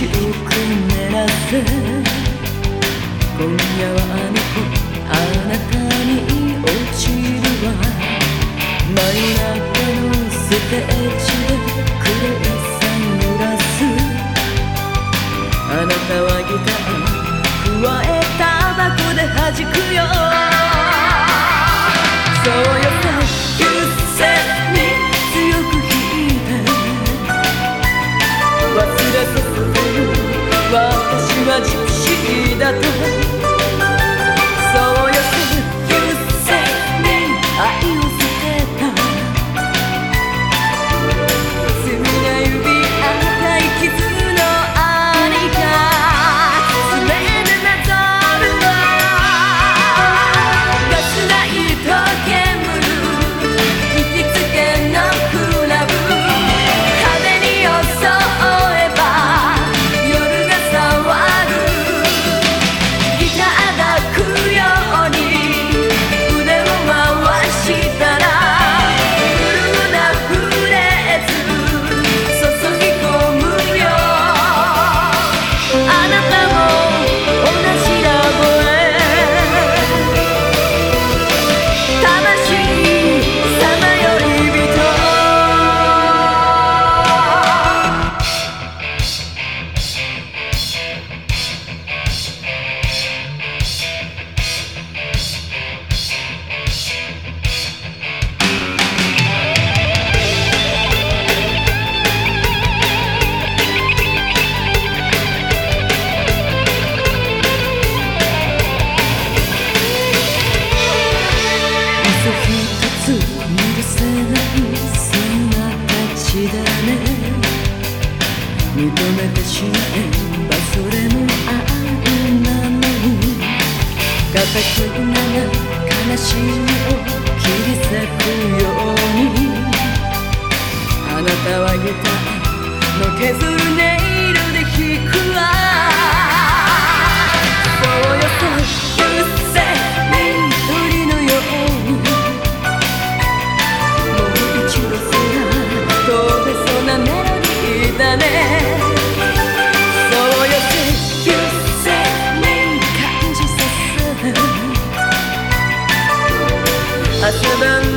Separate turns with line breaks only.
口をくねらせ今夜はあの子あなたに落ちるわ真夜中のステージでクレーさんらすあなたはギター加えタバコで弾くよそうよなつ許せない姿んだね。認めてしまえばそれもあ愛なのに。固きながら悲しみを切り裂くように。あなたは言ったの削るね than